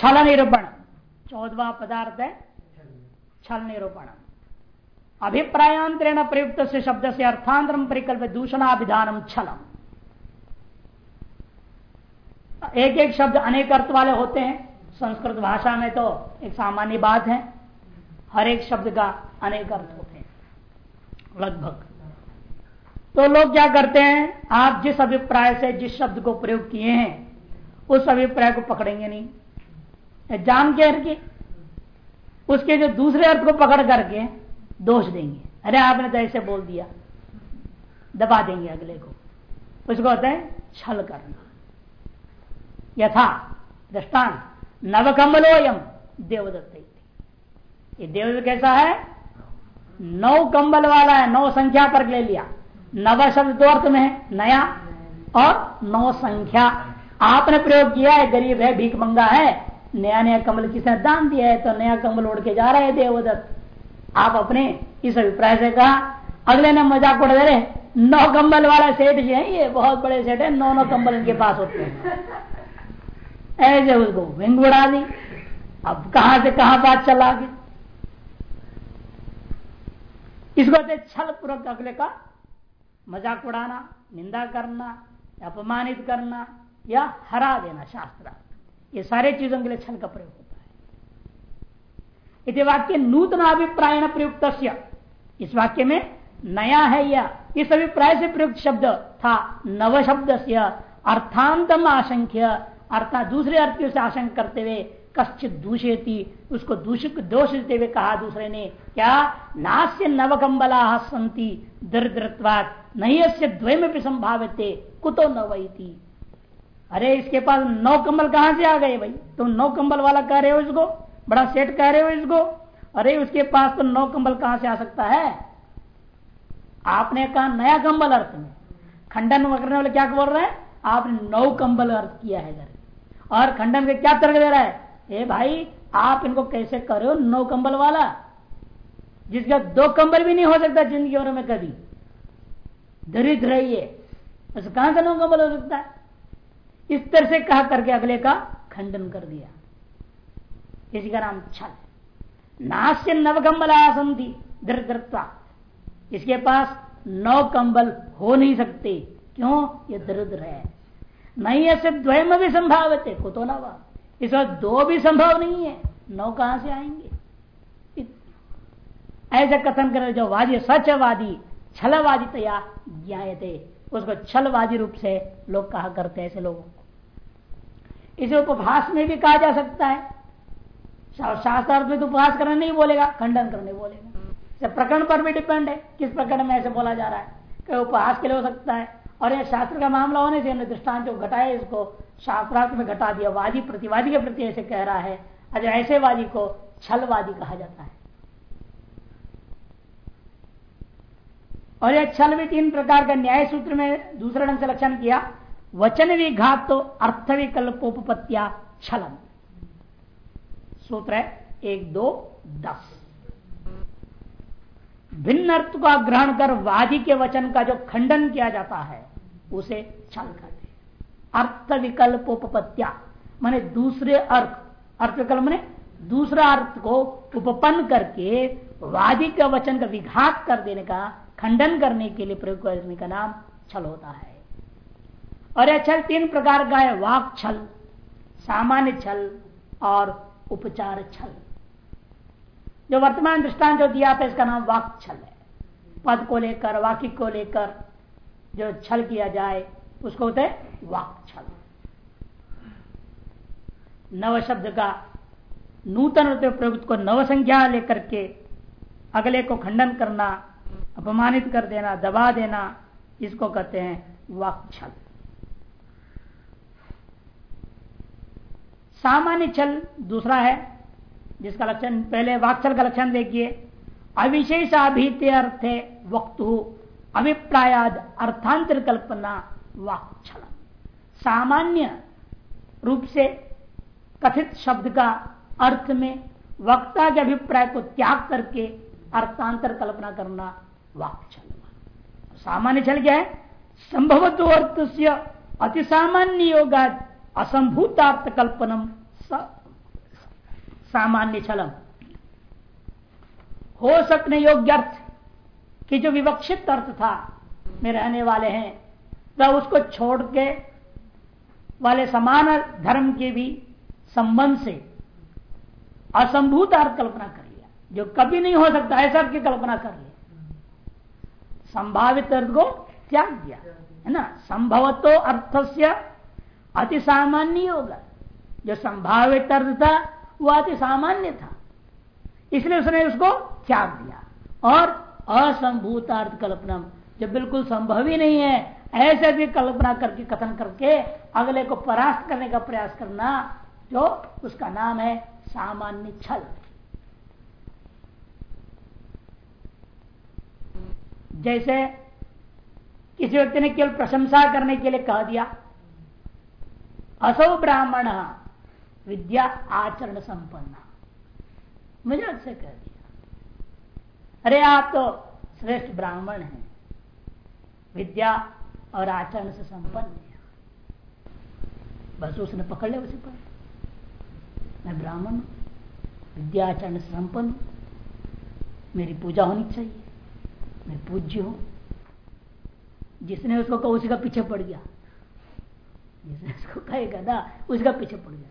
छल निरूपण चौदवा पदार्थ है छल निरूपण अभिप्रायांतरेण प्रयुक्त से शब्द से अर्थांतरम परिकल्प दूषणाभिधानम छलम। एक एक शब्द अनेक अर्थ वाले होते हैं, संस्कृत भाषा में तो एक सामान्य बात है, हर एक शब्द का अनेक अर्थ होते हैं, लगभग। तो लोग क्या करते हैं, आप जिस अभिप्राय से जिस शब्द को प्रयोग किए हैं, उस अभिप्राय को पकड़ेंगे नहीं। जान के उसके जो दूसरे अर्थ को पकड़ करके दोष देंगे। अरे आपने तो ऐसे बोल दिया। दबा देंगे अगले को। उसको होता है, छल करना। यथा दृष्टान नवकम्बलोयम देवदत्त। ये देवदत्त कैसा है? नौ कंबल वाला है, नौ संख्या पर ले लिया। नव शब्द दो अर्थ में है, नया और नौ संख्या। आपने प्रयोग किया है, गरीब है, भीख मंगा है नया नया कमल किसने दान दिया है तो नया कमल उड़ के जा रहे हैं देवदत्त। आप अपने इस अभिप्राय से कहा, अगले ने मज़ाक उड़ रहे नौ कंबल वाला सेठ जो है ये, बहुत बड़े सेठ है, नौ नौ कंबल इनके पास होते हैं। ऐसे उसको विंग उड़ा दी। अब कहा से कहा बात चला गई इसको छल पूर्वक अगले का मज़ाक उड़ाना, निंदा करना, अपमानित करना या हरा देना शास्त्र। ये सारे चीज़ों के लिए छल का प्रयोग होता है। इति वाक्य नूतन अभिप्राय प्रयुक्त इस वाक्य में नया है या। इस अभिप्राय से प्रयुक्त शब्द था नव शब्द से अर्थांतम आशंक्य। अर्थात दूसरे अर्थ से आशंक करते हुए कश्चित दूषेती, उसको दूषित, दोष देते हुए कहा दूसरे ने, क्या नास्य नवकंबला संति दरिद्रत्वात नहीं अस्य द्वयम भी संभावित कुतो नवती अरे, इसके पास नौ कंबल कहाँ से आ गए भाई? तुम नौ कंबल वाला कह रहे हो इसको? बड़ा सेट कह रहे हो इसको? अरे, उसके पास तो नौ कंबल कहाँ से आ सकता है? आपने कहा नया कंबल अर्थ में। खंडन करने वाले क्या बोल रहे हैं? आपने नौ कंबल अर्थ किया है इधर। और खंडन के क्या तर्क दे रहा है? ए भाई, आप इनको कैसे कर हो नौ कंबल वाला? जिसका दो कंबल भी नहीं हो सकता ज़िंदगी और में कभी। दरिद्र बस कहाँ से नौ कंबल हो सकता है? इस तरह से कहा करके अगले का खंडन कर दिया। इसी का नाम छल। नाश्य नवकंबल आसंति दरिद्रता इसके पास नौ कंबल हो नहीं सकते। क्यों? ये दरिद्र है नहीं, ऐसे द्वयम भी संभावित है। को तो ना इस वक्त दो भी संभव नहीं है। नौ कहाँ से आएँगे? ऐसे कथन कर जो वादी सचवादी, छलवादी तया ज्ञाते उसको छलवादी रूप से लोग कहा करते हैं ऐसे लोगों को। इसे उपभास में भी कहा जा सकता है। शास्त्रार्थ में तो उपहास करने नहीं बोलेगा, खंडन करने बोलेगा। प्रकरण पर भी डिपेंड है, किस प्रकरण में ऐसे बोला जा रहा है। कि उपहास के लिए हो सकता है। और यह शास्त्र का मामला होने से दृष्टान जो घटाए, इसको शास्त्रार्थ में घटा दिया। वादी प्रतिवादी के प्रति ऐसे कह रहा है। अजय ऐसे वादी को छलवादी कहा जाता है। और यह छल भी तीन प्रकार का न्याय सूत्र में दूसरे ढंग से लक्षण किया। वचन विघात तो अर्थ विकल्पोपत्या छलम। सूत्र है एक दो दस। भिन्न अर्थ का ग्रहण कर वादी के वचन का जो खंडन किया जाता है, उसे छल कहते अर्थ विकल्पोपत्या माने दूसरे अर्थ। अर्थ विकल्प मैंने दूसरा अर्थ को उपपन्न करके वादी के वचन का विघात कर देने का, खंडन करने के लिए प्रयोग करने का नाम छल होता है। और यह छल तीन प्रकार का है, वाक छल, सामान्य छल और उपचार छल। जो वर्तमान दृष्टांत जो दिया था इसका नाम वाक छल है। पद को लेकर वाक्य को लेकर जो छल किया जाए, उसको होते वाक छल। नव शब्द का नूतन प्रयुक्त को नव संख्या लेकर के अगले को खंडन करना, अपमानित कर देना, दबा देना, इसको कहते हैं वाक छल। सामान्य छल दूसरा है, जिसका लक्षण, पहले वाक्छल का लक्षण देखिए। अविशेष अभित अर्थ वक्तु, अभिप्रायाद अर्थांतर कल्पना वाक्छल सामान्य रूप से कथित शब्द का अर्थ में वक्ता के अभिप्राय को त्याग करके अर्थांतर कल्पना करना वाक्छल सामान्य छल क्या है? संभवत्व अर्थ से अति सामान्य योगा असंभूतार्थ कल्पनम सामान्य छलम। हो सकने योग्य अर्थ कि जो विवक्षित अर्थ था, में रहने वाले हैं तो उसको छोड़ के वाले समान धर्म के भी संबंध से असंभूत अर्थ कल्पना कर लिया। जो कभी नहीं हो सकता, ऐसा की कल्पना कर लिया। संभावित अर्थ को त्याग दिया, है ना? संभवतो अर्थस्य अति सामान्य होगा। जो संभावित अर्थ था, वो अति सामान्य था। इसलिए उसने उसको त्याग दिया। और असंभूतार्थ कल्पना जो बिल्कुल संभव ही नहीं है, ऐसे भी कल्पना करके, कथन करके, अगले को परास्त करने का प्रयास करना, जो उसका नाम है सामान्य छल। जैसे किसी व्यक्ति ने केवल प्रशंसा करने के लिए कह दिया असौ ब्राह्मण, विद्या आचरण संपन्न। मुझे से कह दिया, अरे, आप तो श्रेष्ठ ब्राह्मण हैं। विद्या और आचरण से संपन्न बस उसने पकड़ लिया, उसे पर मैं ब्राह्मण विद्या आचरण से संपन्न मेरी पूजा होनी चाहिए, मैं पूज्य हूँ। जिसने उसको कहा, उसी का पीछे पड़ गया। जिसने उसको कहेगा, ना, उसका पीछे पड़ गया।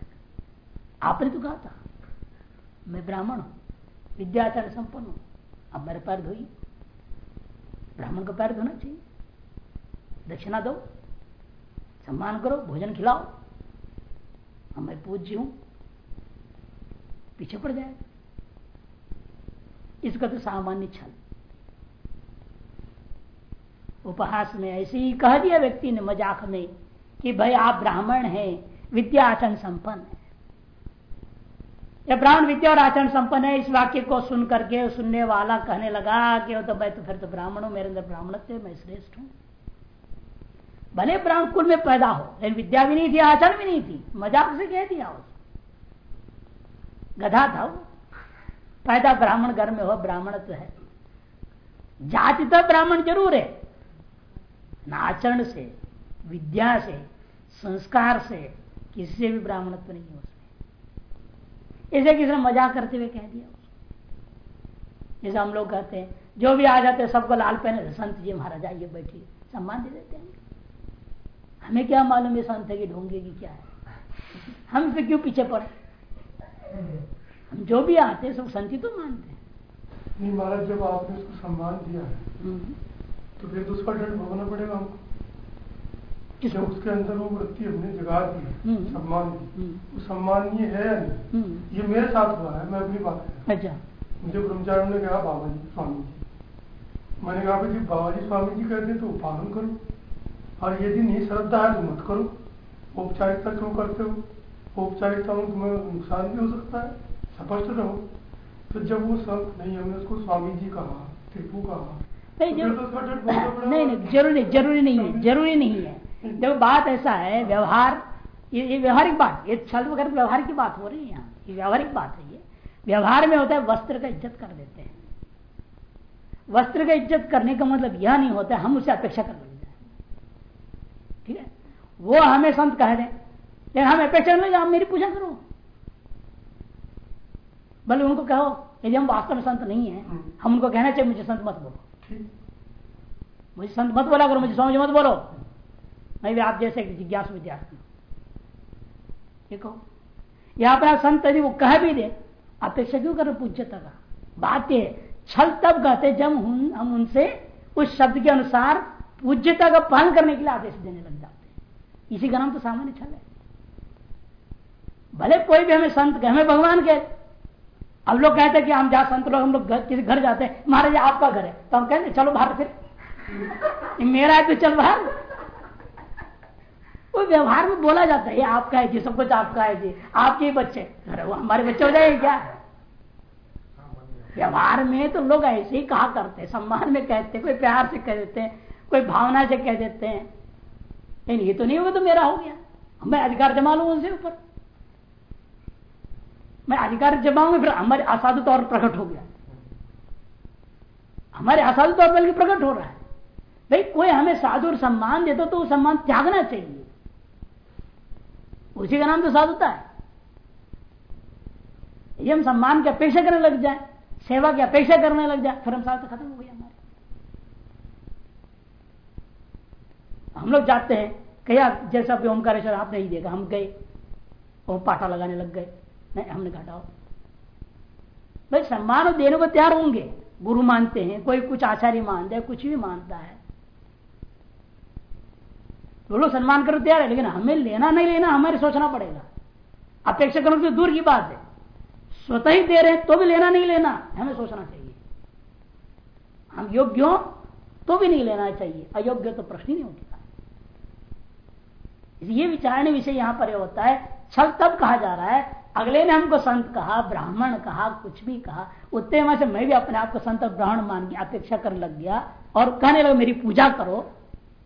आपने तो कहा था, मैं ब्राह्मण हूँ विद्याचरण संपन्न हूँ, अब मेरे पैर धोई ब्राह्मण का पैर धोना चाहिए। दक्षिणा दो, सम्मान करो, भोजन खिलाओ। हम मैं पूज्य हूँ, पीछे पड़ जाएगा इसका तो सामान्य छल। उपहास में ऐसे ही कह दिया व्यक्ति ने, मज़ाक में कि भाई आप ब्राह्मण है, विद्या आचरण संपन्न है। या ब्राह्मण विद्या और आचरण संपन्न है, इस वाक्य को सुन करके, सुनने वाला कहने लगा कि तो मैं तो फिर तो ब्राह्मण हूँ, मेरे अंदर ब्राह्मण थे मैं श्रेष्ठ हूँ। भले ब्राह्मण कुल में पैदा हो, लेकिन विद्या भी नहीं थी, आचरण भी नहीं थी। मज़ाक से कह दिया उस। गधा था वो। पैदा ब्राह्मण घर में हो ब्राह्मण तो है। जाति तो ब्राह्मण ज़रूर है आचरण से, विद्या से संस्कार से किसी से भी ब्राह्मणत्व तो नहीं हो उसमें इसे किसी ने मज़ाक करते हुए कह दिया जैसे हम लोग कहते हैं जो भी आ जाते हैं सबको लाल पहने संत जी महाराज आइए बैठिए सम्मान दे देते हैं। हमें क्या मालूम है संत है कि ढोंगे की क्या है? हम से क्यों पीछे पड़े? हम जो भी आते हैं सब संत ही तो मानते हैं। महाराज जब आपने उसको सम्मान दिया है हम्म। तो फिर तो उसका दंड भोगना पड़ेगा हमको। जब उसके अंदर वो वृत्ति हमने जगा दी हम्म। सम्मान हम्म। वो सम्मानीय है या नहीं? ये मेरे साथ हुआ है मैं अपनी बात अच्छा। मुझे ब्रह्मचार्य ने कहा बाबा जी स्वामी जी। मैंने कहा जी बाबा जी स्वामी जी कहते तो पालन करो। और यदि नहीं श्रद्धा है तो मत करो। औपचारिकता क्यों करते हो? औपचारिकता में तुम्हें नुकसान भी हो सकता है। स्पष्ट रहो। तो जब वो सब नहीं हमने उसको स्वामी जी कहा टिप्पू कहा। नहीं तो नहीं नहीं ज़रूरी ज़रूरी नहीं है ज़रूरी नहीं है। जब बात ऐसा है व्यवहार ये, ये व्यवहारिक बात ये छल वगैरह व्यवहार की बात हो रही है यहाँ। ये व्यवहारिक बात है ये। व्यवहार में होता है वस्त्र का इज़्ज़त कर देते हैं। वस्त्र का इज़्ज़त करने का मतलब यह नहीं होता हम उसे अपेक्षा कर लेते हैं ठीक है? वो हमें संत कह दें लेकिन हम अपेक्षा नहीं आप मेरी पूजा करो। भले उनको कहो यदि हम वास्तव में संत नहीं है। हम उनको कहना चाहिए मुझे संत मत बोलो। मुझे संत मत बोला करो मुझे समझ मत बोलो मैं भी आप जैसे जिज्ञास विद्यार्थी कहो। यहाँ पर संत यदि वो कह भी दे, अपेक्षा क्यों करो पूज्यता का बात ये छल तब कहते जब हम उनसे उस शब्द के अनुसार पूज्यता का पालन करने के लिए आदेश देने लग जाते इसी का नाम तो सामान्य छल है। भले कोई भी हमें संत हमें भगवान के अब लोग कहते हैं कि हम जा संत लोग, हम लोग किसी घर जाते हैं। महाराज, आपका घर है। तो हम कहते चलो बाहर फिर। मेरा है तो चल बाहर। वो व्यवहार में बोला जाता है, ये आपका है जी, सब कुछ आपका है जी, आपके बच्चे अरे वो हमारे बच्चे हो जाएँगे क्या? व्यवहार में तो लोग ऐसे ही कहा करते हैं, सम्मान में कहते हैं, कोई प्यार से कह देते हैं, कोई भावना से कह देते हैं। लेकिन ये तो नहीं होगा तो मेरा हो गया। मैं अधिकार जमा लू उनसे ऊपर। मैं अधिकार जमाऊँगा फिर हमारे असाधु तौर प्रकट हो गया। हमारे असाधु तौर पर प्रकट हो रहा है। भाई कोई हमें साधु और सम्मान देता तो वो सम्मान त्यागना चाहिए। उसी का नाम तो साधुता है। ये हम सम्मान की अपेक्षा करने लग जाए, सेवा की अपेक्षा करने लग जाए, फिर हम साथ खत्म हो गया हमारे। हम लोग जाते हैं कया जैसा भी ओमकारेश्वर आप नहीं देखा, हम गए, वो पाटा लगाने लग गए, नहीं, हमने घटाओ भाई, सम्मान देने को तैयार होंगे, गुरु मानते हैं, कोई कुछ आचार्य मानते हैं, कुछ भी मानता है वो लोग सम्मान करो तैयार है, लेकिन हमें लेना नहीं लेना हमें सोचना पड़ेगा। अपेक्षा करो तो दूर की बात है। स्वतः ही दे रहे हैं तो भी लेना नहीं लेना, हमें सोचना चाहिए। हम योग्य हो तो भी नहीं लेना चाहिए। अयोग्य तो प्रश्न ही नहीं उठता। ये विचारणी विषय यहाँ पर होता है, छल तब कहा जा रहा है, अगले ने हमको संत कहा, ब्राह्मण कहा, कुछ भी कहा उतने में से मैं भी अपने आप को संत और ब्राह्मण मान के अपेक्षा कर लग गया, और कहने लगा, मेरी पूजा करो,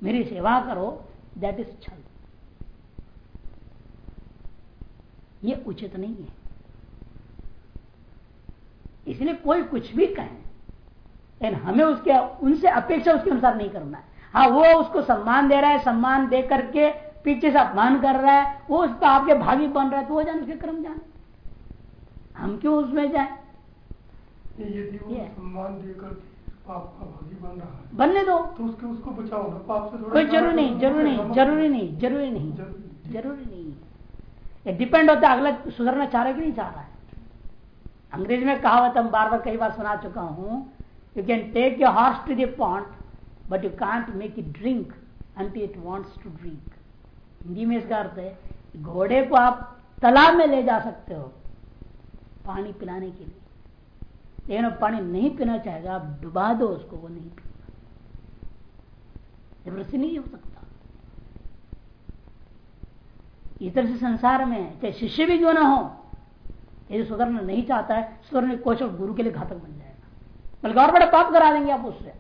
मेरी सेवा करो दैट इज़ छल ये उचित नहीं है। इसलिए कोई कुछ भी कहे लेकिन हमें उसके उनसे अपेक्षा उसके अनुसार नहीं करना है। हाँ वो उसको सम्मान दे रहा है सम्मान दे करके पीछे से अपमान कर रहा है वो उस पर आपके भागी बन रहा है तो वो जान उसके क्रम जाने। हम क्यों उसमें जाए? पाप का भागी बन रहा है। बनने दो। तो उसके उसको बचाओ ना पाप से कोई ज़रूरी नहीं ज़रूरी नहीं ज़रूरी नहीं ज़रूरी नहीं ज़रूरी नहीं। ये डिपेंड होता है अगला सुधरना चाह रहा है कि नहीं चाह रहा है? अंग्रेज़ में कहावत हम बार बार कई बार सुना चुका हूँ you can take your horse to the point but you can't make it drink until it wants to drink Hindi में इसका अर्थ है घोड़े को आप तालाब में ले जा सकते हो पानी पिलाने के लिए। लेकिन पानी नहीं पीना चाहेगा, आप डुबा दो उसको, वो नहीं ज़बरदस्ती नहीं हो सकता। इधर से संसार में चाहे शिष्य भी क्यों ना हो यदि सुधरना नहीं चाहता है सुधरने कोशिश गुरु के लिए घातक बन जाएगा। बल्कि और बड़े पाप करा देंगे आप उससे।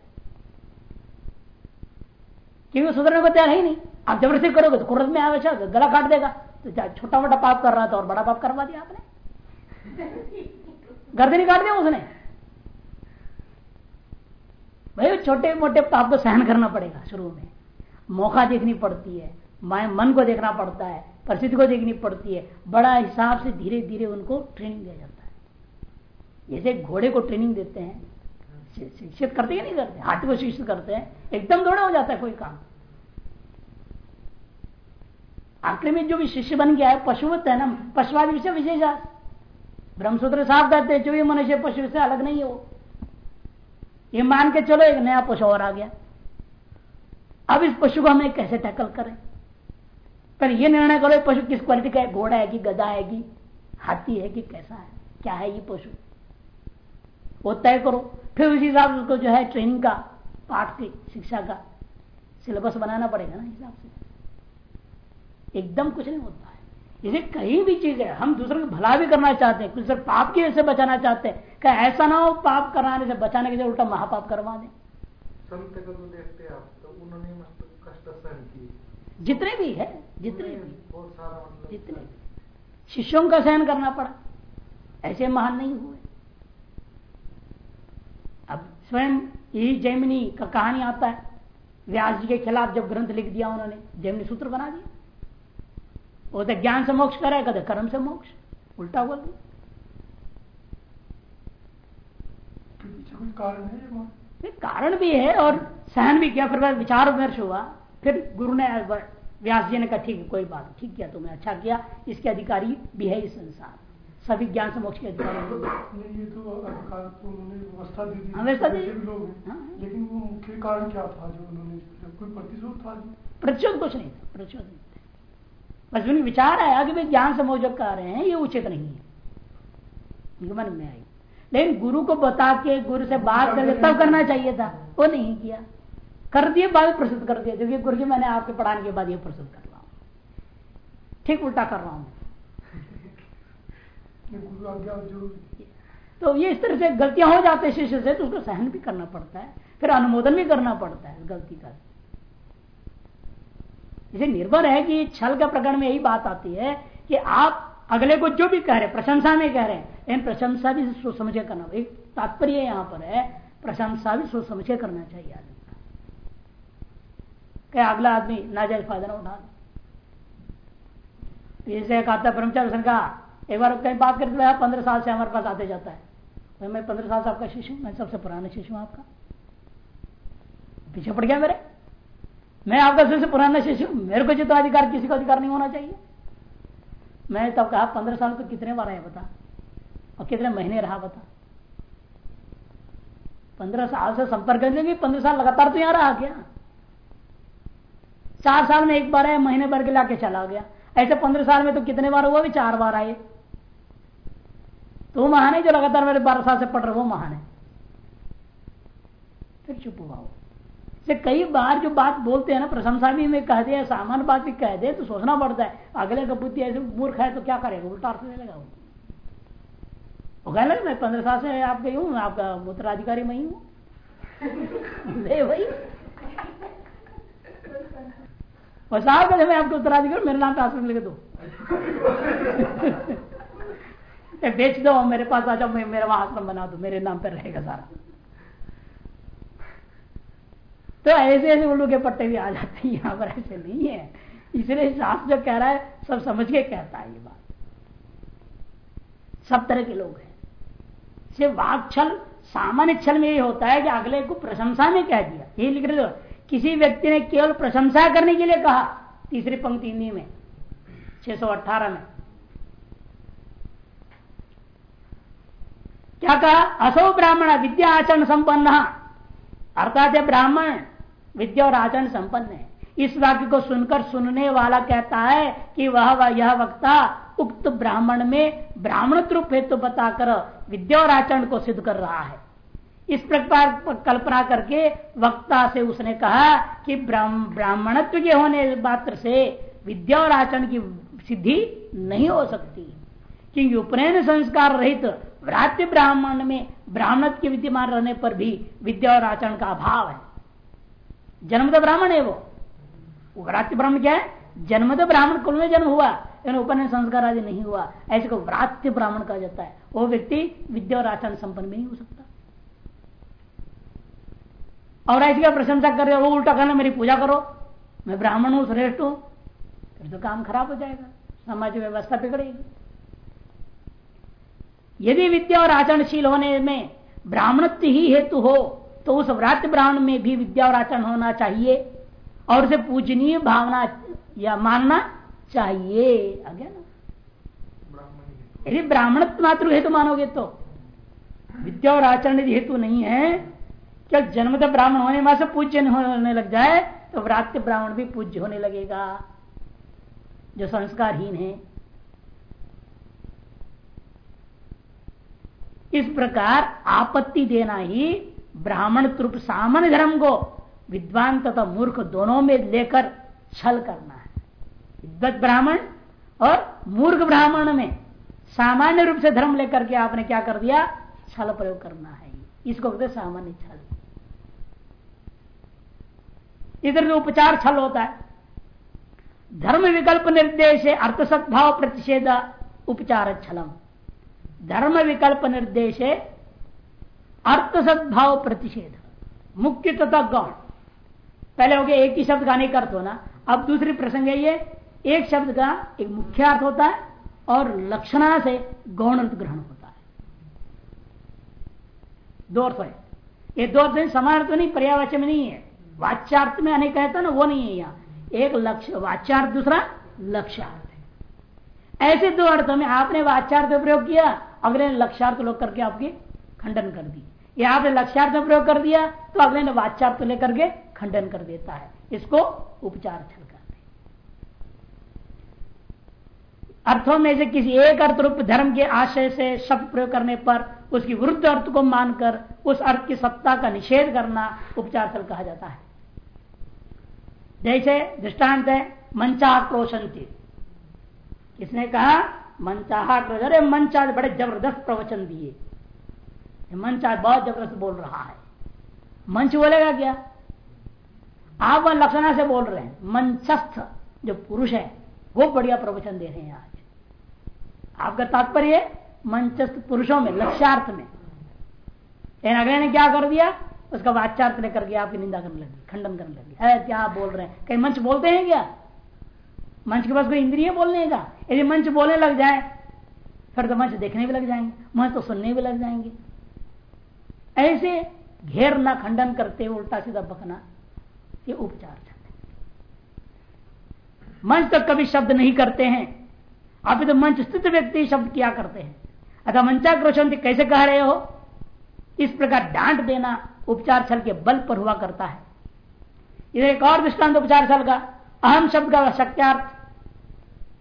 क्योंकि सुधरने को तैयार ही नहीं। आप ज़बरदस्ती करोगे तो कुरत में आवेश गला काट देगा। तो छोटा मोटा पाप कर रहा था और बड़ा पाप करवा दिया आपने। गर्दनी काट दिया उसने। भाई छोटे मोटे पाप को सहन करना पड़ेगा शुरू में। मौका देखनी पड़ती है माए मन को देखना पड़ता है, परिस्थिति को देखनी पड़ती है। बड़ा हिसाब से धीरे धीरे उनको ट्रेनिंग दिया जाता है। जैसे घोड़े को ट्रेनिंग देते हैं शिक्षित करते या नहीं करते? हाथी को शिक्षित करते हैं, एकदम थोड़ा हो जाता है कोई काम। आखिर में जो भी शिष्य बन गया है पशुवत है ना, पशुवाद विषय विशेष ब्रह्मसूत्र साफ़ कहते हैं जो भी मनुष्य पशु से अलग नहीं है वो। ये मान के चलो, एक नया पशु और आ गया। अब इस पशु को हमें कैसे टैकल करें? पर ये निर्णय करो पशु किस क्वालिटी का है? घोड़ा है कि गधा है कि हाथी है कि कैसा है? क्या है ये पशु वो तय करो। फिर उसी हिसाब से उसको जो है ट्रेनिंग का, पाठ की, शिक्षा का सिलेबस बनाना पड़ेगा ना हिसाब से। एकदम कुछ नहीं होता। इसे कहीं भी चीज़ है हम दूसरों को भला भी करना चाहते हैं कुछ पाप की वजह से बचाना चाहते हैं। क्या ऐसा ना हो पाप कराने से बचाने के लिए उल्टा महापाप करवा दे। संत को देखते आप तो उन्होंने कष्ट सहन किए। जितने भी है जितने भी। मतलब जितने शिष्यों का सहन करना पड़ा। ऐसे महान नहीं हुए। अब स्वयं यही जैमिनी का कहानी आता है। व्यास जी के खिलाफ जब ग्रंथ लिख दिया उन्होंने जैमिनी सूत्र बना दिया। वो तो ज्ञान से मोक्ष करेगा तो कर्म से मोक्ष। उल्टा बोल दिया कारण है कारण भी है और सहन भी किया फिर विचार विमर्श हुआ। फिर गुरु ने व्यास जी ने कहा ठीक है कोई बात ठीक किया तुमने अच्छा किया। इसके अधिकारी भी है इस संसार। सभी ज्ञान से मोक्ष के अधिकारी ये तो तो उन्होंने व्यवस्था दी हाँ। लेकिन वो मुख्य कारण क्या था जो उन्होंने कोई प्रतिशोध था? प्रतिशोध कुछ नहीं था प्रतिशोध नहीं बस उन्हें विचार आया कि भाई ज्ञान से मोज कर रहे हैं ये उचित नहीं है। मन में आई। लेकिन गुरु को बता के गुरु से बात करके तब करना चाहिए था। वो नहीं किया। कर दिए बाद प्रसिद्ध कर दिया क्योंकि गुरु जी मैंने आपके पढ़ाने के बाद ये प्रसिद्ध कर रहा हूँ। ठीक उल्टा कर रहा हूँ। तो ये इस तरह से गलतियाँ हो जाते हैं शिष्य से तो उसको सहन भी करना पड़ता है। फिर अनुमोदन भी करना पड़ता है गलती का। इसे निर्भर है कि छल का प्रकरण में यही बात आती है कि आप अगले को जो भी कह रहे प्रशंसा में कह रहे हैं, लेकिन प्रशंसा भी सोच समझ करना एक तात्पर्य यहाँ पर है, प्रशंसा भी सोच समझ करना चाहिए आदमी का। अगला आदमी, नाजायज फ़ायदा ना उठा जैसे कहता ब्रह्मचारी का, एक बार कहीं बात करते पंद्रह साल से हमारे पास आते जाता है। तो मैं पंद्रह साल से आपका शिशु मैं सबसे पुराना शिशु हूँ आपका। पीछे पड़ गया मेरे। मैं आपका सबसे पुराना शिशु मेरे को जितना अधिकार, किसी को अधिकार नहीं होना चाहिए। मैं तब कहा, पंद्रह साल तो कितने बार आया बता? और कितने महीने रहा बता? पंद्रह साल से संपर्क करने भी पंद्रह साल लगातार तो यहाँ रहा क्या? चार साल में एक बार आए महीने भर के लाके चला गया। ऐसे पंद्रह साल में तो कितने बार हुआ भी? चार बार आए। तो महान है जो लगातार मेरे बारह साल से पढ़ रहे वो महान है। फिर चुप हुआ वो। से कई बार जो बात बोलते हैं ना, प्रशंसा भी में कहते हैं, सामान्य बात भी कह दे तो सोचना पड़ता है, अगले का बुद्धि ऐसे मूर्ख है तो क्या करेगा? उल्टा अर्थ देगा वो। वो कह लगे मैं पंद्रह साल से आपके हूँ आपका उत्तराधिकारी मैं ही भाई। साहब कहते मैं आपके उत्तराधिकारी मेरे नाम पे आश्रम लेके दो बेच दो मेरे पास आ जाओ, मैं, मेरा वहाँ आश्रम बना दो, मेरे नाम पर रहेगा सारा। तो ऐसे ऐसे उल्लू के पट्टे भी आ जाते हैं, यहाँ पर ऐसे नहीं है। इसलिए शास्त्र जो कह रहा है, सब समझ के कहता है ये बात। सब तरह के लोग हैं। सिर्फ़ वाक छल, सामान्य छल में ये होता है कि अगले को प्रशंसा में कह दिया। ये लिख रहे किसी व्यक्ति ने केवल प्रशंसा करने के लिए कहा, तीसरी पंक्ति हिंदी में 618 में। क्या कहा? असो ब्राह्मण विद्या आचरण संपन्न। अर्थात ब्राह्मण विद्या और आचरण संपन्न है। इस वाक्य को सुनकर सुनने वाला कहता है कि वह वह यह वक्ता उक्त ब्राह्मण में ब्राह्मण रूप हेतु बताकर विद्या और आचरण को सिद्ध कर रहा है। इस प्रकार कल्पना करके वक्ता से उसने कहा कि ब्राह्मणत्व के होने मात्र से विद्या और आचरण की सिद्धि नहीं हो सकती। क्योंकि उपनयन संस्कार रहित व्रात्य ब्राह्मण में ब्राह्मण के विद्यमान रहने पर भी विद्या और आचरण का अभाव है। जन्मद ब्राह्मण है वो। व्रात्य ब्राह्मण क्या है? जन्म तो ब्राह्मण कुल में जन्म हुआ लेकिन उपनयन संस्कार आदि नहीं हुआ। ऐसे को व्रात्य ब्राह्मण कहा जाता है। वो व्यक्ति विद्या और आचरण संपन्न भी नहीं हो सकता। और ऐसी का प्रशंसा कर रहे हो? उल्टा करना मेरी पूजा करो। मैं ब्राह्मण हूँ, श्रेष्ठ हूँ। फिर तो काम खराब हो जाएगा। समाज व्यवस्था बिगड़ेगी। यदि विद्या और आचरणशील होने में ब्राह्मणत्व ही हेतु हो तो उस व्रात ब्राह्मण में भी विद्या और आचरण होना चाहिए और उसे पूजनीय भावना या मानना चाहिए। ना। यदि ब्राह्मण मातृ हेतु मानोगे तो। विद्या और आचरण यदि हेतु नहीं है, क्या जन्मतः ब्राह्मण होने में से पूज्य होने लग जाए तो व्रात्य ब्राह्मण भी पूज्य होने लगेगा। जो संस्कारहीन है। इस प्रकार आपत्ति देना ही ब्राह्मण रूप सामान्य धर्म को विद्वान तथा मूर्ख दोनों में लेकर छल करना है। विद्वत ब्राह्मण और मूर्ख ब्राह्मण में सामान्य रूप से धर्म लेकर के आपने क्या कर दिया? छल प्रयोग करना है। इसको कहते सामान्य छल। इधर जो उपचार छल होता है, धर्म विकल्प निर्देश अर्थ सद्भाव प्रतिषेध उपचार छलम। धर्म विकल्प निर्देश अर्थ सद्भाव प्रतिषेध। मुख्य तथा गौण। पहले हो गया एक ही शब्द का अनेक अर्थ होना। अब दूसरी प्रसंग है ये, एक शब्द का एक मुख्य अर्थ होता है और लक्षणा से गौण अर्थ ग्रहण होता है। दो अर्थ है। ये दो अर्थ समान अर्थ नहीं पर्यावाच्य में नहीं है। वाच्यार्थ में अनेक कहता ना, वो नहीं है यहाँ। एक लक्ष्य वाच्यार्थ, दूसरा लक्ष्यार्थ है। ऐसे दो अर्थों में आपने वाच्यार्थ प्रयोग किया, अगले लक्ष्यार्थ लोग करके आपके खंडन कर दी ये आपने लक्ष्यार्थ में प्रयोग कर दिया तो अगले ने वाच्यार्थ लेकर के खंडन कर देता है। इसको उपचार छल करते अर्थों में से किसी एक अर्थ रूप धर्म के आशय से शब्द प्रयोग करने पर उसकी विरुद्ध अर्थ को मानकर उस अर्थ की सत्ता का निषेध करना उपचार छल कहा जाता है। जैसे दृष्टांत है, मंचाक्रोशंती। किसने कहा? मंचाहा अरे मंचा बड़े ज़बरदस्त प्रवचन दिए। मंचा बहुत ज़बरदस्त बोल रहा है। मंच बोलेगा क्या? आप वह लक्षणा से बोल रहे हैं। मंचस्थ जो पुरुष है, वो बढ़िया प्रवचन दे रहे हैं आज। आपका तात्पर्य, मंचस्थ पुरुषों में, लक्ष्यार्थ में। अगले ने क्या कर दिया? उसका वाचार्थ लेकर के आपकी निंदा करने लगी, खंडन करने लगी। है क्या बोल रहे हैं? कहीं मंच बोलते हैं क्या? मंच के पास कोई इंद्रिय बोलने का? यदि मंच बोलने लग जाए, फिर तो मंच देखने भी लग जाएँगे, मंच तो सुनने भी लग जाएँगे। ऐसे घेरना खंडन करते हुए उल्टा सीधा बकना, ये उपचार मंच तक कभी शब्द नहीं करते हैं। अभी तो मंच स्थित व्यक्ति शब्द किया करते हैं। अतः मंचाक्रोशन कैसे कह रहे हो? इस प्रकार डांट देना उपचार छल के बल पर हुआ करता है। इधर एक और दृष्टांत उपचार छल का, अहम शब्द का शक्त्यार्थ।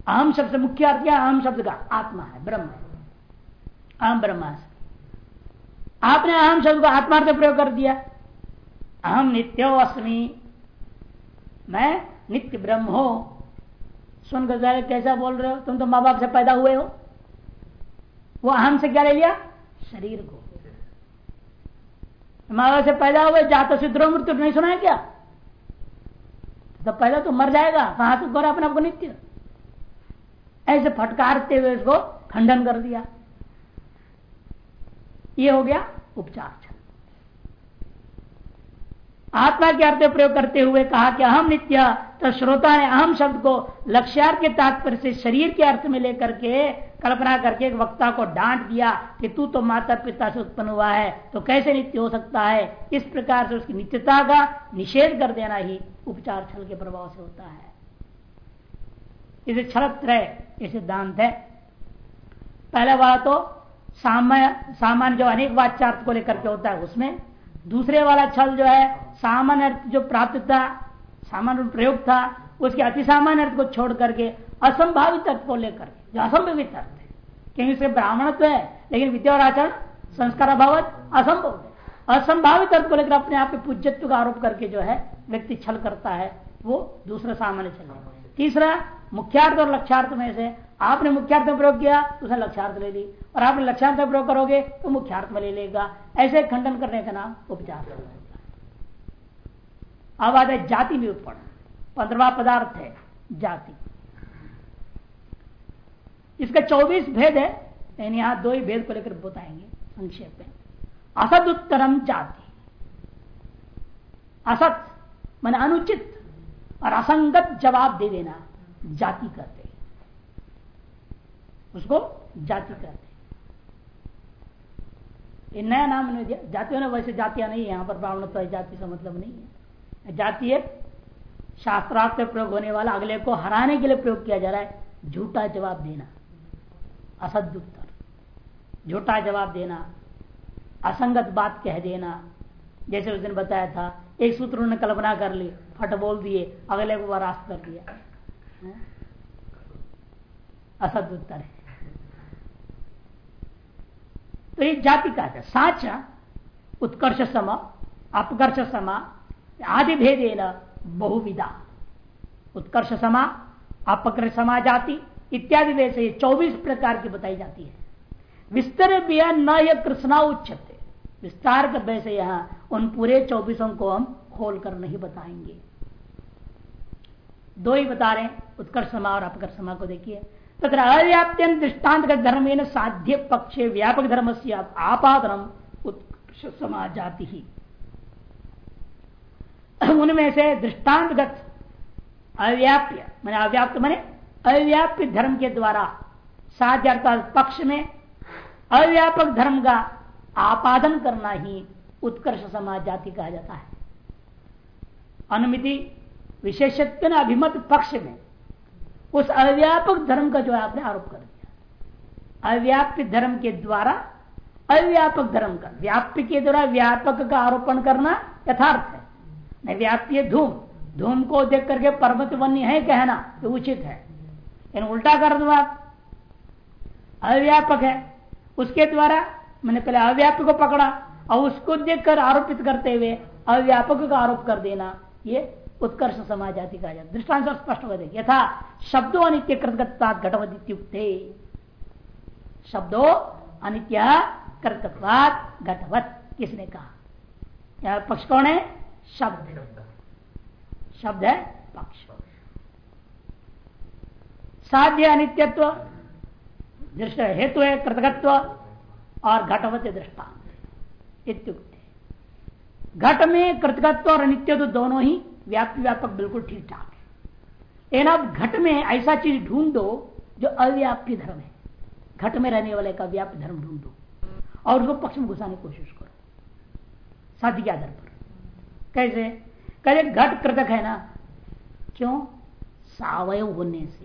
अहम शब्द से मुख्य अर्थ क्या अहम शब्द का आत्मा है, ब्रह्म है। अहम ब्रह्म आपने अहम शब्द को आत्मार्थ प्रयोग कर दिया। अहम नित्यो अस्मी। मैं नित्य ब्रह्म हो। सुनकर जाए कैसा बोल रहे हो? तुम तो माँ बाप से पैदा हुए हो। वो अहम से क्या ले लिया? शरीर को। माँ बाप से पैदा हुए जातो सिद्धो मृत्यु नहीं सुना है क्या? तो पैदा तो मर जाएगा कहा तो कर अपने आपको नित्य। ऐसे फटकारते हुए उसको खंडन कर दिया। ये हो गया उपचार आत्मा के अर्थ प्रयोग करते हुए कहा कि अहम नित्य तो श्रोता ने अहम शब्द को लक्ष्यार्थ के तात्पर्य से शरीर के अर्थ में लेकर के कल्पना करके एक वक्ता को डांट दिया कि तू तो माता पिता से उत्पन्न हुआ है तो कैसे नित्य हो सकता है? इस प्रकार से उसकी नित्यता का निषेध कर देना ही उपचार छल के प्रभाव से होता है। इसे छलत्र ये सिद्धांत है। पहला बात तो सामान्य जो अनेक वाच्यार्थ को लेकर के होता है, उसमें दूसरे वाला छल जो है सामान्य अर्थ जो प्राप्त था सामान्य प्रयोग था, उसके अति सामान्य अर्थ को छोड़ करके असंभावित अर्थ को लेकर जो असंभवित अर्थ है। क्योंकि उसके ब्राह्मणत्व तो है, लेकिन विद्या और आचरण, संस्कार अभाव असंभव है। असंभावित अर्थ को लेकर अपने आप के पूज्यत्व का आरोप करके जो है, व्यक्ति छल करता है, वो दूसरा सामान्य छल है। तीसरा, मुख्यार्थ और लक्ष्यार्थ में से आपने मुख्यार्थ में प्रयोग किया तो उसने लक्ष्यार्थ ले ली। और आपने लक्ष्यार्थ में प्रयोग करोगे तो मुख्यार्थ में ले लेगा। ऐसे खंडन करने का नाम उपचार अब आता है जाति व्युत्पन्न पंद्रवा पदार्थ है, जाति। इसका चौबीस भेद है, लेकिन यहाँ दो ही भेद को लेकर बताएँगे, संक्षेप में। असद उत्तरम जाति। असत, मन अनुचित और असंगत जवाब दे देना, जाति कहते उसको जाति कहते ये नया नाम नहीं दिया। जातियों ने वैसे जातियाँ नहीं है, यहाँ पर ब्राह्मण तो जाति का मतलब नहीं है। जाति एक शास्त्रार्थ प्रयोग होने वाला, अगले को हराने के लिए प्रयोग किया जा रहा है। झूठा जवाब देना असद उत्तर। झूठा जवाब देना, असंगत बात कह देना। जैसे उस दिन बताया था, एक सूत्र उन्होंने कल्पना कर ली, फट बोल दिए, अगले को वरास्त कर दिया। असद उत्तर है। तो ये जाति का है। साचा, उत्कर्ष सम, अपकर्ष समा आदि भेदे न बहुविधा। उत्कर्ष समा, अपकर्ष समा जाति इत्यादि वेद से चौबीस प्रकार की बताई जाती है। विस्तर भी न यह कृष्णा उच्चते विस्तार कर वैसे यहाँ उन पूरे चौबीसों को हम खोल कर नहीं बताएँगे। दो ही बता रहे उत्कर्ष समा और अपकर्ष समा को देखिए। तथा अव्याप्त्यन दृष्टांत धर्म साध्य पक्षे व्यापक धर्म से आपादनम उत्कृष्ट समाज जाति ही उनमें से दृष्टांतगत अव्याप्य मैंने अव्याप्त मैंने अव्याप्य धर्म के द्वारा साध्य अर्थात पक्ष में अव्यापक धर्म का आपादन करना ही उत्कर्ष समाज जाति कहा जाता है। अनुमिति विशेषत्व अभिमत पक्ष में उस अव्यापक धर्म का जो आपने आरोप कर दिया। अव्याप्य धर्म के द्वारा अव्यापक धर्म का, व्याप्य के द्वारा व्यापक का आरोपण करना यथार्थ है। नहीं, व्याप्य धूम धूम को देख करके पर्वत वन्य है कहना तो उचित है। इन उल्टा कर दो आप। अव्यापक है, उसके द्वारा मैंने पहले अव्यापक को पकड़ा, और उसको देखकर आरोपित करते हुए अव्यापक का आरोप कर देना, ये उत्कर्ष समाज जाति कहा जाता दृष्टांत स्पष्ट कर देंगे यथा शब्दों अनित्य कृतगत्ता घटवदित्युक्ते। शब्दो अनित्य कृतकत्वाद घटवत, किसने कहा? यह पक्ष कौन है? शब्द। शब्द है पक्ष। साध्य अनित्यत्व, दृष्ट हेतु है कृतकत्व और घटवत दृष्टांत इत्युक्ते। घट में कृतकत्व और अनित्य दोनों ही व्याप्ति व्यापक बिल्कुल ठीक ठाक है। लेकिन आप घट में ऐसा चीज़ ढूंढो जो अव्याप्य धर्म है। घट में रहने वाले का व्याप्त धर्म ढूंढो और उसको पक्ष में घुसाने की कोशिश करो। साध्य के आधार पर। कैसे? कहे घट कृतक है ना? क्यों? सावयव होने से।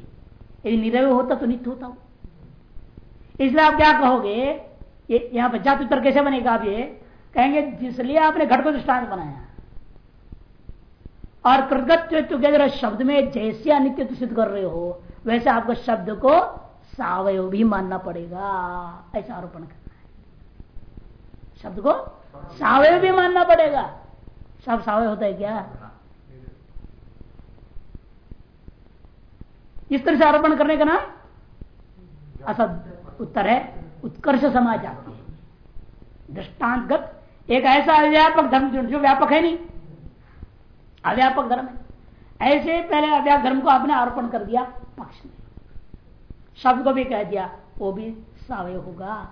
यदि निरवय होता तो नित्य होता इसलिए आप क्या कहोगे? ये यहाँ पर जाति उत्तर कैसे बनेगा आप ये? कहेंगे, जिसलिए आपने घट को दृष्टांत बनाया। और कृतगत्व के शब्द में जैसे अनित्य सिद्ध कर रहे हो, वैसे आपको शब्द को सावय भी मानना पड़ेगा। ऐसा आरोपण करना है। शब्द को सावय भी मानना पड़ेगा। सब सावय होता है क्या? इस तरह से आरोपण करने का नाम असद उत्तर है। उत्कर्ष समाज आती है। दृष्टांतगत एक ऐसा अव्यापक धर्म जो व्यापक है नहीं। अव्यापक धर्म है। ऐसे पहले अध्यापक धर्म को आपने आरोपण कर दिया, पक्ष में। शब्द को भी कह दिया, वो भी सावय होगा।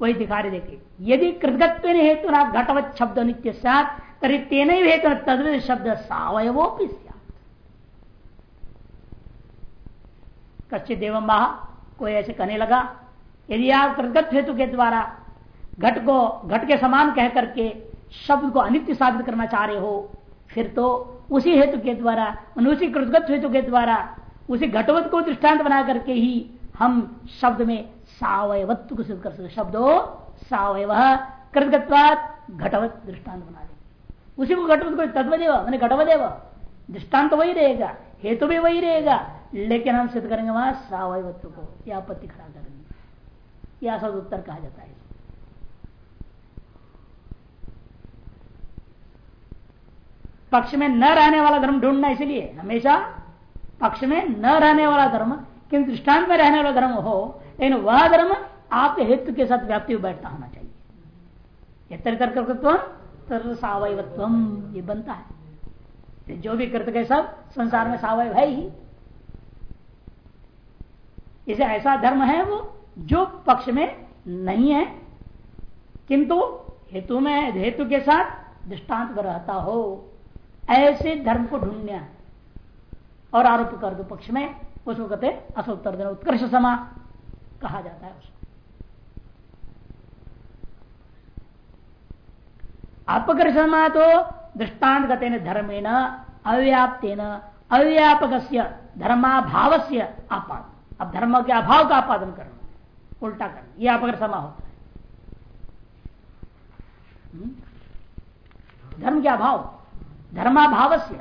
वही दिखा रहे, देखिए, यदि कृतगत्व हेतु ना घटवत शब्द नित्य सात तरी तेन हेतु तद्वित शब्द सावयवो भी कच्चे देव महा कोई ऐसे कहने लगा, यदि आप कृतगत हेतु के द्वारा घट को, घट के समान कह करके शब्द को अनित्य साबित करना चाह रहे हो, फिर तो उसी हेतु के द्वारा उसी कृतगत हेतु के द्वारा, उसी घटवत को दृष्टांत बना करके ही हम शब्द में सावयवत्व को सिद्ध कर सकते शब्दो सावयव कृतगत्वात घटवत दृष्टांत बना दे उसी को घटवत को तत्वदेव, मैंने घटवदेव, दृष्टांत वही रहेगा, हेतु भी वही रहेगा, लेकिन हम सिद्ध करेंगे वहाँ सावयवत्व को यह आपत्ति खड़ा करेंगे। यह सब उत्तर कहा जाता है पक्ष में न रहने वाला धर्म ढूंढना इसलिए, हमेशा पक्ष में न रहने वाला धर्म किंतु दृष्टांत में रहने वाला धर्म हो, लेकिन वह धर्म आपके हित के साथ व्याप्ति बैठता होना चाहिए। ये बनता है। जो भी कृत सब, संसार में सावय है ही। इसे ऐसा धर्म है वो, जो पक्ष में नहीं है, किंतु हेतु में, हेतु के साथ दृष्टांत रहता हो। ऐसे धर्म को ढूंढना और आरोप कर दो पक्ष में, उसको कहते असोत्तर देना, उत्कर्ष समा कहा जाता है उसको। अपकर्षमा तो दृष्टांत गते धर्मेण, अव्याप्तेन अव्यापक धर्माभाव से आपादन अब धर्म के अभाव का आपादन करना, उल्टा करना यह अपकर समा होता है। हम्म? धर्म के अभाव। धर्माभाव से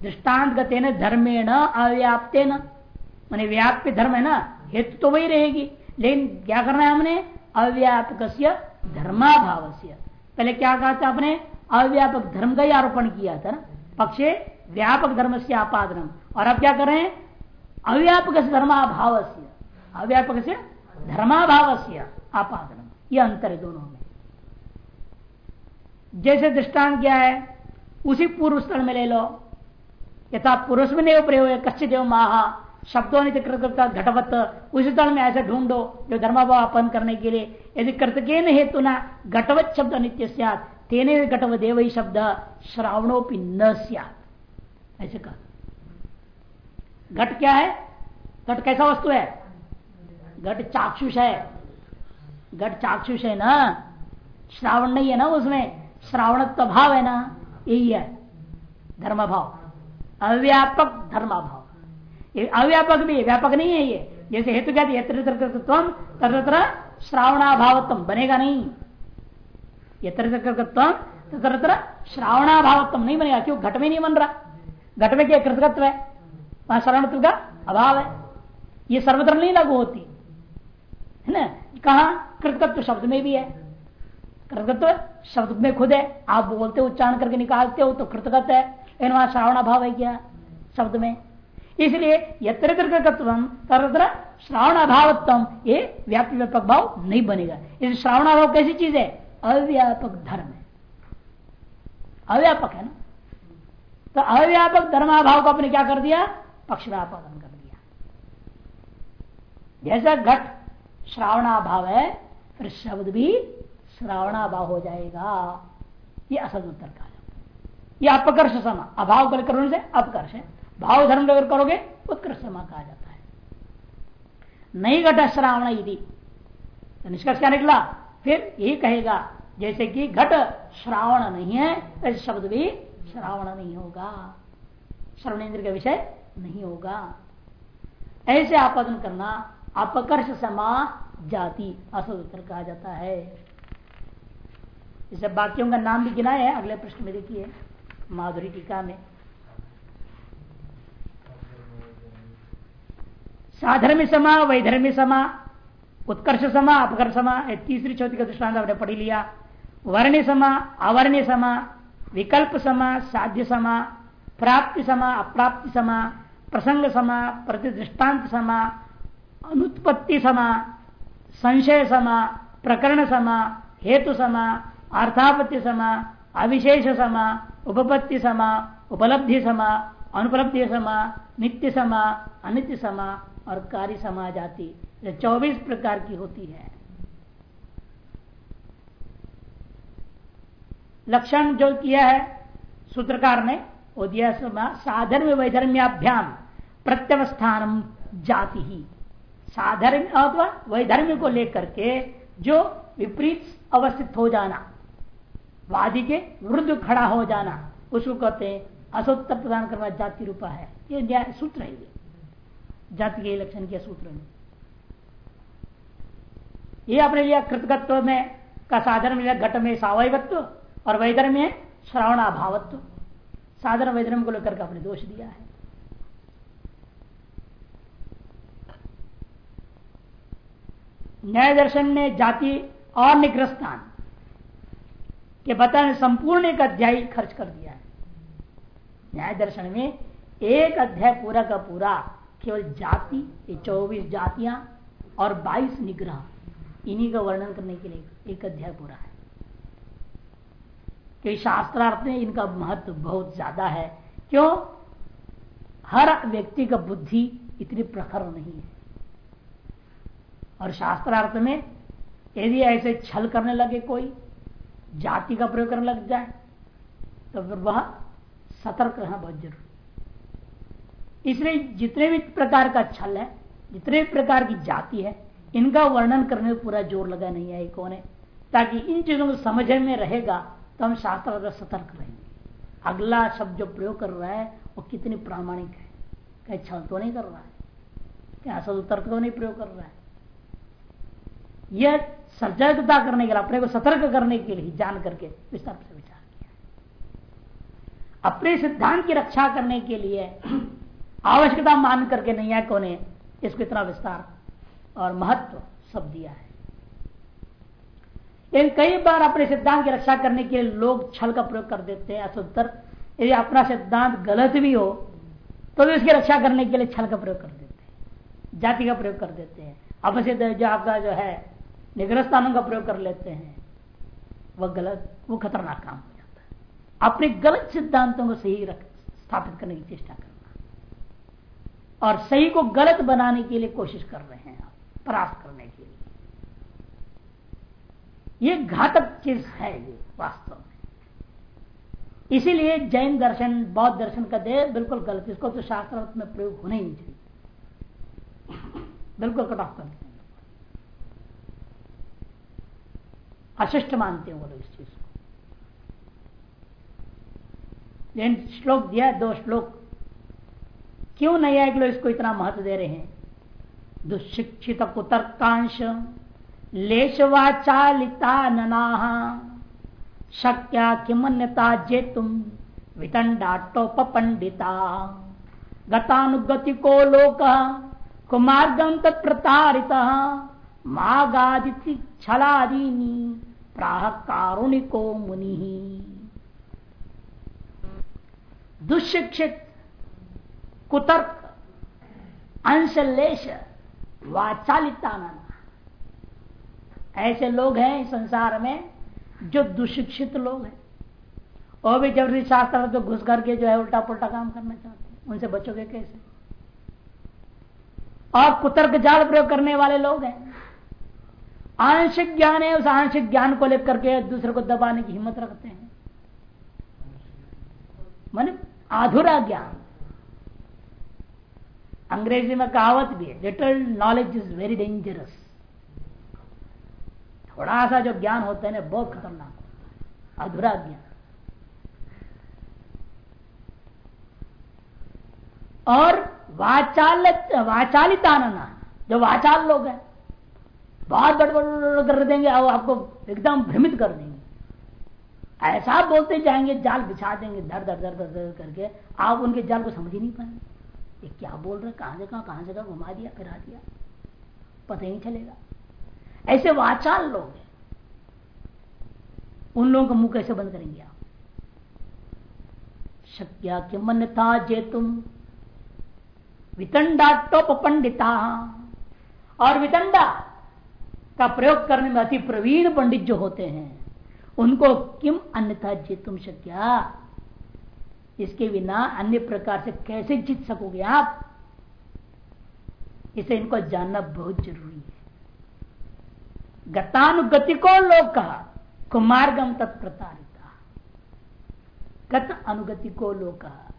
दृष्टांत गते न धर्मेण अव्याप्ते न मैंने व्याप्य धर्म है ना हेतु तो वही रहेगी। लेकिन क्या करना है हमने? अव्यापक धर्माभाव से पहले क्या कहा था आपने? अव्यापक धर्म का ही आरोपण किया था ना? पक्षे व्यापक धर्म से आपादन। और अब क्या कर रहे हैं? अव्यापक धर्माभाव से अव्यापक से धर्माभाव से आपादन। ये अंतर है दोनों में। जैसे दृष्टांत क्या है, उसी पूर्व स्थल में ले लो। यथा पुरुष में नहीं प्रयोग है कच्चे देव महा, शब्दों ने घटवत, उसी स्थल में ऐसे ढूंढो जो धर्माभाव अपन करने के लिए। यदि कर्तके हेतु ना, घटवत शब्द नित्य तेने घटव देव ही शब्द, श्रावणोपि न ऐसे कहा। घट क्या है? घट कैसा वस्तु है? घट चाक्षुष है। घट चाक्षुष है ना? श्रावण नहीं है ना उसमें? श्रावण भाव है ना? यही है। धर्म भाव अव्यापक धर्माभाव। ये अव्यापक भी व्यापक नहीं है ये। जैसे हेतु क्या यत्र तत्र श्रावणाभावत्म बनेगा नहीं। यत्र तत्र श्रावणाभावत्म नहीं बनेगा, क्यों? घट में नहीं बन रहा। घट में क्या कृतकत्व है? वहाँ शरणत्व का अभाव है। ये सर्वत्र नहीं लागू होती। है ना? कहा? कृतकत्व शब्द में भी है। कृतकत्व शब्द में खुद है। आप बोलते हो, उच्चारण करके निकालते हो तो कृतकत है। लेकिन वहाँ श्रावण अभाव है क्या शब्द में? इसलिए श्रावण अभावत्म ये व्याप्ति व्यापक भाव नहीं बनेगा। इस श्रावण अभाव कैसी चीज़ है? अव्यापक धर्म है। अव्यापक है ना? तो अव्यापक धर्माभाव को आपने क्या कर दिया? पक्ष में आपादन कर दिया। जैसा घट श्रावणाभाव है, फिर शब्द भी श्रावणाभाव हो जाएगा। ये असल उत्तर कहा जाता है। ये अपकर्ष समा, अभाव कर करने से अपकर्ष है। भाव धर्म अगर करोगे, उत्कर्ष समा कहा जाता है। नहीं घट श्रावण यदि तो निष्कर्ष क्या निकला? फिर यही कहेगा, जैसे कि घट श्रावण नहीं है, ऐसे शब्द भी श्रावण नहीं होगा। श्रवणेन्द्र का विषय नहीं होगा। ऐसे आपादन करना अपकर्ष समा जाति, असल उत्तर कहा जाता है। इसे बाकियों का नाम भी गिना है, अगले प्रश्न में देखिए, माधुरी टीका में। साधर्मी समा, वैधर्मी समा, उत्कर्ष समा, अपकर्ष समा तीसरी चौथी का दृष्टांत आपने पढ़ी लिया। वर्ण्य समा अवर्ण्य समा, विकल्प समा, साध्य समा, प्राप्ति समा, अप्राप्ति समा, प्रसंग समा प्रतिदृष्टान्त समा, अनुत्पत्ति समा, संशय समा, प्रकरण समा, हेतु समा अर्थापत्ति समा, अविशेष समा, उपपत्ति समा, उपलब्धि समा, अनुपलब्धि समा, नित्य समा, अनित्य समा और कार्य समा जाति। चौबीस प्रकार की होती है। लक्षण जो किया है, सूत्रकार ने, वो दिया समा साधर्म वैधर्म्याभ्याम प्रत्यवस्थान जाति ही। साधर्म अथवा वैधर्म्य को लेकर के जो विपरीत अवस्थित हो जाना। वादी के वृद्ध खड़ा हो जाना, उसको कहते हैं असोत्तर प्रदान करना जाति रूपा है। ये न्याय सूत्र है ये। जाति के लक्षण के सूत्र में। ये आपने लिया कृतकत्व में, का साधन मिला घट में सावयत्व और वैधर्म में श्रावणाभावत्व। साधारण वैधर्म को लेकर के आपने दोष दिया है। न्याय दर्शन ने जाति और निग्रस्थान के बताने संपूर्ण एक अध्याय खर्च कर दिया है। न्याय दर्शन में एक अध्याय पूरा का पूरा केवल जाति, ये चौबीस जातियाँ और बाईस निग्रह, इन्हीं का वर्णन करने के लिए एक अध्याय पूरा है। क्योंकि शास्त्रार्थ में इनका महत्व बहुत ज़्यादा है। क्यों? हर व्यक्ति का बुद्धि इतनी प्रखर नहीं है। और शास्त्रार्थ में यदि ऐसे छल करने लगे कोई जाति का प्रयोग करने लग जाए तो फिर वह सतर्क रहना बहुत ज़रूरी इसलिए जितने भी प्रकार का छल है, जितने भी प्रकार की जाति है, इनका वर्णन करने में पूरा ज़ोर लगा नहीं है कौन। है ताकि इन चीज़ों को समझ में रहेगा तो हम शास्त्र सतर्क रहेंगे। अगला शब्द जो प्रयोग कर रहा है, वो कितनी प्रामाणिक है? कहीं छल तो नहीं कर रहा है। क्या असल तर्क तो नहीं प्रयोग कर रहा है। यह सजगता करने के लिए, अपने को सतर्क करने के लिए जान करके विस्तार से विचार किया। अपने सिद्धांत की रक्षा करने के लिए आवश्यकता मान करके नहीं है कौन इसको इतना विस्तार और महत्व सब दिया है। लेकिन कई बार अपने सिद्धांत की रक्षा करने के लिए लोग छल का प्रयोग कर देते हैं असुत्तर यदि अपना सिद्धांत गलत भी हो तो भी उसकी रक्षा करने के लिए छल का प्रयोग कर देते हैं, जाति का प्रयोग कर देते हैं। अपसिद्ध जो आपका जो है निग्रस्थानों का प्रयोग कर लेते हैं, वह गलत, वो खतरनाक काम हो जाता है। अपने गलत सिद्धांतों को सही रख, स्थापित करने की चेष्टा करना। और सही को गलत बनाने के लिए कोशिश कर रहे हैं आप परास्त करने के लिए। ये घातक चीज़ है ये, वास्तव में। इसीलिए जैन दर्शन, बौद्ध दर्शन का दे बिल्कुल गलत इसको तो शास्त्र में प्रयोग होना ही चाहिए। बिल्कुल कट ऑफ़ कर अशिष्ट मानते हैं वो लोग इस चीज़ को। लेकिन श्लोक दिया दो श्लोक। क्यों नहीं है लोग इसको इतना महत्व दे रहे हैं? दुशिक्षित कुतर्कांश, लेशवाचालिता नना शक्या किमन्यता जे तुम वितंडाटोप पंडिता गतानुगति को लोक कुमार्गम तत्प्रतारित, मागादिति छलादीनी। प्राह कारुणिको मुनि। दुशिक्षित कुतर्क, अंशलेश वाचालिता ऐसे लोग हैं संसार में जो दुशिक्षित लोग हैं। और भी ज़बरदस्ती शास्त्र तो घुस करके जो है उल्टा पुल्टा काम करना चाहते हैं। उनसे बचोगे कैसे? और कुतर्क जाल प्रयोग करने वाले लोग हैं। आंशिक ज्ञान है, उस आंशिक ज्ञान को लेकर के दूसरे को दबाने की हिम्मत रखते हैं। मान आधुरा ज्ञान। अंग्रेज़ी में कहावत भी है little knowledge is very dangerous थोड़ा सा जो ज्ञान होता है ना, बहुत खतरनाक होता है। अधूरा ज्ञान। और वाचाल वाचालिताना जो वाचाल लोग हैं बहुत बड़बड़ कर देंगे और आपको एकदम भ्रमित कर देंगे। ऐसा बोलते जाएँगे, जाल बिछा देंगे, धर धर धर धर करके। आप उनके जाल को समझ ही नहीं पाएँगे। ये क्या बोल रहे कहाँ से कहाँ कहाँ से कहाँ घुमा दिया, फिरा दिया? पता ही चलेगा। ऐसे वाचाल लोग हैं। उन लोगों का मुँह कैसे बंद करेंगे आप? शक्या के मन्यता जे तुम। वितंडा टोप पंडिता। और वितंडा का प्रयोग करने में अति प्रवीण पंडित जो होते हैं, उनको किम अन्यथा जीत तुम शक्या? इसके बिना अन्य प्रकार से कैसे जीत सकोगे आप? इसे इनको जानना बहुत ज़रूरी है। गतानुगति को लोग कहा, कुमार्गम तत्प्रतारिता। गत अनुगति को लोग कहा,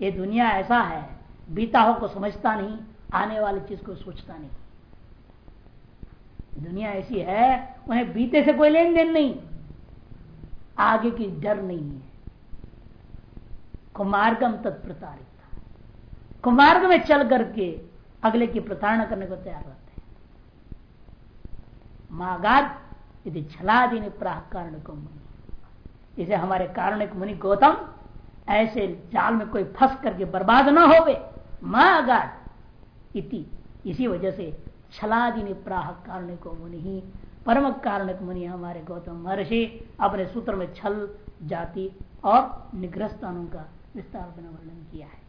ये दुनिया ऐसा है, बीता हो को समझता नहीं, आने वाली चीज़ को सोचता नहीं। दुनिया ऐसी है, उन्हें बीते से कोई लेन देन नहीं। आगे की डर नहीं है। कुमार्गम तत्प्रतारिता कुमार्ग में चल करके अगले की प्रताड़ना करने को तैयार रहते हैं। मागाद, यदि छलादि प्राह कारण को मुनि। इसे हमारे कारण मुनि गौतम, ऐसे जाल में कोई फंस करके बर्बाद ना होवे। मागाद, इति, इसी वजह से छलादि निप्राह कारण को मुनि परम कारण मुनि हमारे गौतम महर्षि अपने सूत्र में छल, जाति और निग्रस्तानों का विस्तार वर्णन किया है।